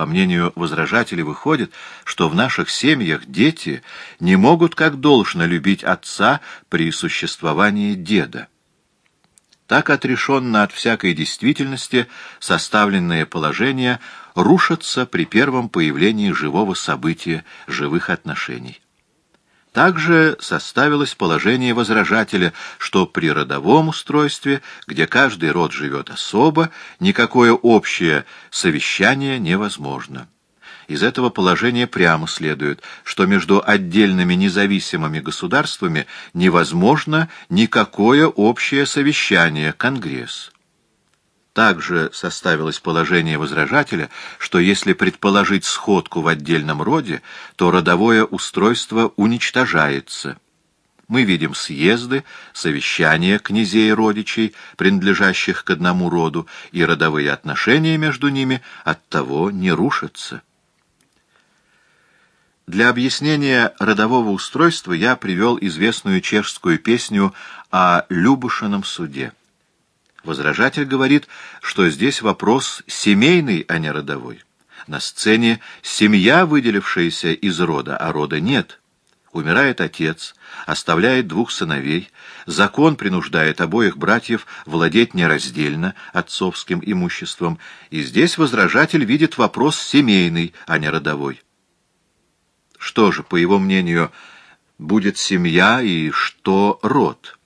По мнению возражателей, выходит, что в наших семьях дети не могут как должно любить отца при существовании деда. Так отрешенно от всякой действительности составленное положение рушится при первом появлении живого события, живых отношений. Также составилось положение возражателя, что при родовом устройстве, где каждый род живет особо, никакое общее совещание невозможно. Из этого положения прямо следует, что между отдельными независимыми государствами невозможно никакое общее совещание, конгресс. Также составилось положение возражателя, что если предположить сходку в отдельном роде, то родовое устройство уничтожается. Мы видим съезды, совещания князей и родичей, принадлежащих к одному роду, и родовые отношения между ними оттого не рушатся. Для объяснения родового устройства я привел известную чешскую песню о Любушином суде. Возражатель говорит, что здесь вопрос семейный, а не родовой. На сцене семья, выделившаяся из рода, а рода нет. Умирает отец, оставляет двух сыновей, закон принуждает обоих братьев владеть нераздельно отцовским имуществом, и здесь возражатель видит вопрос семейный, а не родовой. Что же, по его мнению, будет семья и что род?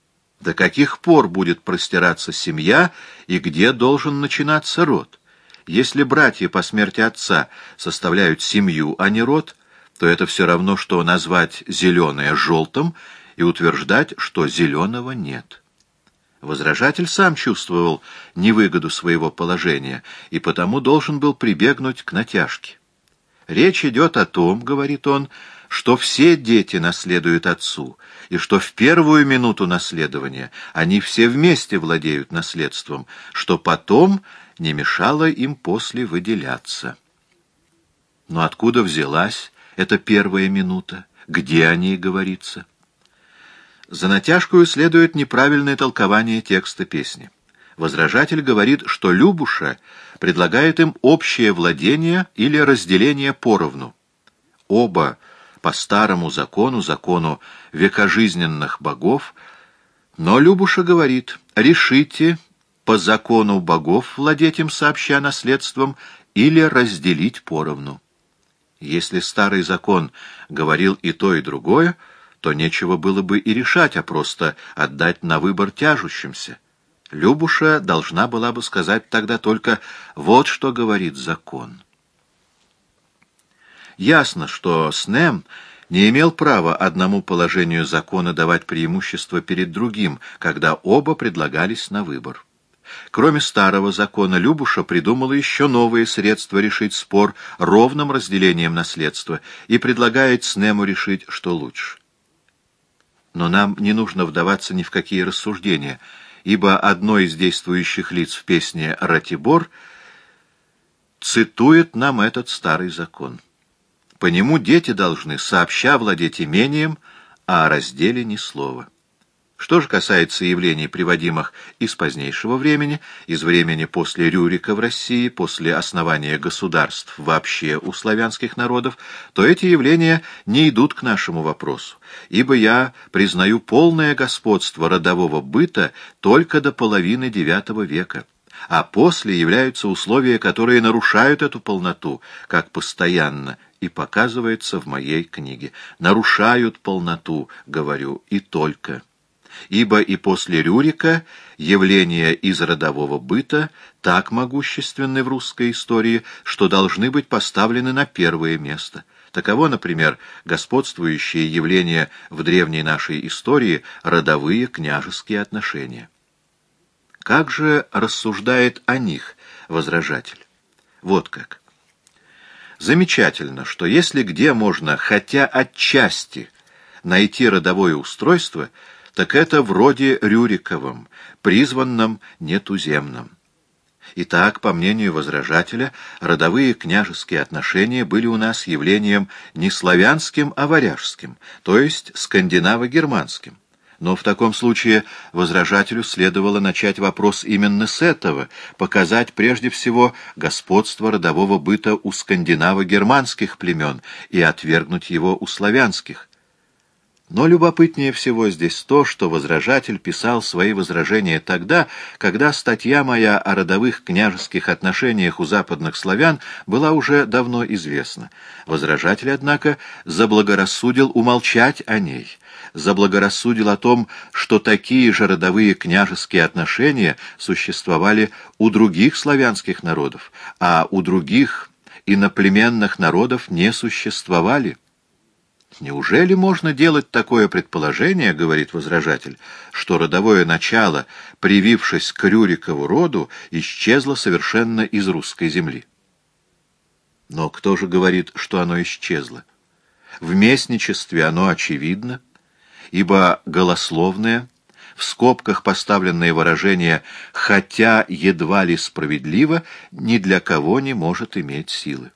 До каких пор будет простираться семья и где должен начинаться род? Если братья по смерти отца составляют семью, а не род, то это все равно, что назвать зеленое желтым и утверждать, что зеленого нет. Возражатель сам чувствовал невыгоду своего положения и потому должен был прибегнуть к натяжке. Речь идет о том, говорит он, что все дети наследуют отцу, и что в первую минуту наследования они все вместе владеют наследством, что потом не мешало им после выделяться. Но откуда взялась эта первая минута? Где о ней говорится? За натяжкою следует неправильное толкование текста песни. Возражатель говорит, что Любуша предлагает им общее владение или разделение поровну. Оба по старому закону, закону векожизненных богов, но Любуша говорит, решите по закону богов владеть им сообща наследством или разделить поровну. Если старый закон говорил и то, и другое, то нечего было бы и решать, а просто отдать на выбор тяжущимся. Любуша должна была бы сказать тогда только «вот что говорит закон». Ясно, что Снем не имел права одному положению закона давать преимущество перед другим, когда оба предлагались на выбор. Кроме старого закона, Любуша придумала еще новые средства решить спор ровным разделением наследства и предлагает Снему решить, что лучше. Но нам не нужно вдаваться ни в какие рассуждения, ибо одно из действующих лиц в песне «Ратибор» цитует нам этот старый закон. По нему дети должны сообща владеть имением, а о разделе ни слова. Что же касается явлений, приводимых из позднейшего времени, из времени после Рюрика в России, после основания государств вообще у славянских народов, то эти явления не идут к нашему вопросу, ибо я признаю полное господство родового быта только до половины IX века а после являются условия, которые нарушают эту полноту, как постоянно и показывается в моей книге. Нарушают полноту, говорю, и только. Ибо и после Рюрика явления из родового быта так могущественны в русской истории, что должны быть поставлены на первое место. Таково, например, господствующие явления в древней нашей истории родовые княжеские отношения. Как же рассуждает о них возражатель? Вот как. Замечательно, что если где можно хотя отчасти найти родовое устройство, так это вроде Рюриковым, призванном нетуземном. Итак, по мнению возражателя, родовые княжеские отношения были у нас явлением не славянским, а варяжским, то есть скандинаво-германским. Но в таком случае возражателю следовало начать вопрос именно с этого, показать прежде всего господство родового быта у скандинаво-германских племен и отвергнуть его у славянских. Но любопытнее всего здесь то, что возражатель писал свои возражения тогда, когда статья моя о родовых княжеских отношениях у западных славян была уже давно известна. Возражатель, однако, заблагорассудил умолчать о ней, заблагорассудил о том, что такие же родовые княжеские отношения существовали у других славянских народов, а у других иноплеменных народов не существовали. Неужели можно делать такое предположение, говорит возражатель, что родовое начало, привившись к Рюрикову роду, исчезло совершенно из русской земли? Но кто же говорит, что оно исчезло? В местничестве оно очевидно, ибо голословное, в скобках поставленное выражение «хотя едва ли справедливо» ни для кого не может иметь силы.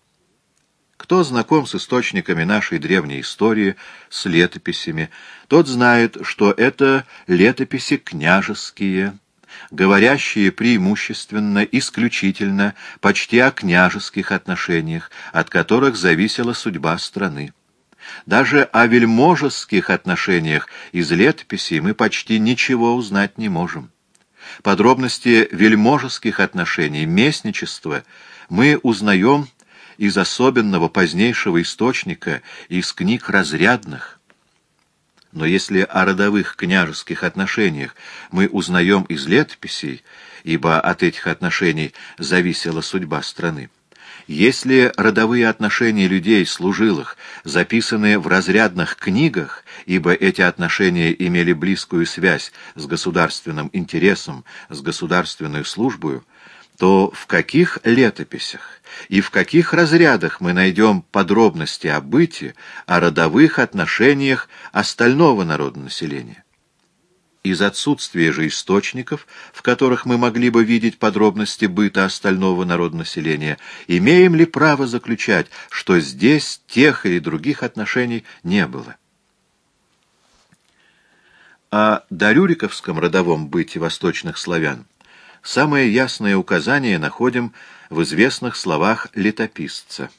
Кто знаком с источниками нашей древней истории, с летописями, тот знает, что это летописи княжеские, говорящие преимущественно, исключительно, почти о княжеских отношениях, от которых зависела судьба страны. Даже о вельможеских отношениях из летописей мы почти ничего узнать не можем. Подробности вельможеских отношений, местничества мы узнаем из особенного позднейшего источника, из книг разрядных. Но если о родовых княжеских отношениях мы узнаем из летописей, ибо от этих отношений зависела судьба страны, если родовые отношения людей, служилых, записаны в разрядных книгах, ибо эти отношения имели близкую связь с государственным интересом, с государственной службой, то в каких летописях и в каких разрядах мы найдем подробности о быте, о родовых отношениях остального народонаселения? Из отсутствия же источников, в которых мы могли бы видеть подробности быта остального народонаселения, имеем ли право заключать, что здесь тех или других отношений не было? О Дарюриковском родовом быте восточных славян Самое ясное указание находим в известных словах летописца.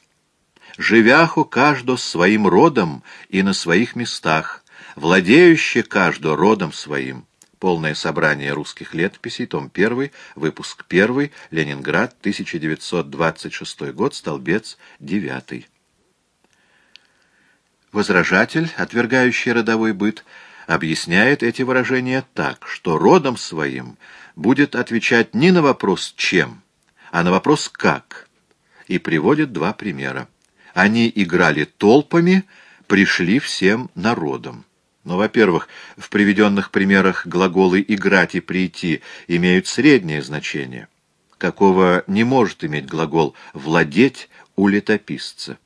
«Живяху каждо своим родом и на своих местах, владеюще каждо родом своим». Полное собрание русских летописей, том 1, выпуск 1, Ленинград, 1926 год, столбец 9. Возражатель, отвергающий родовой быт, объясняет эти выражения так, что родом своим будет отвечать не на вопрос «чем», а на вопрос «как», и приводит два примера. Они играли толпами, пришли всем народом. Но, во-первых, в приведенных примерах глаголы «играть» и «прийти» имеют среднее значение, какого не может иметь глагол «владеть» у летописца.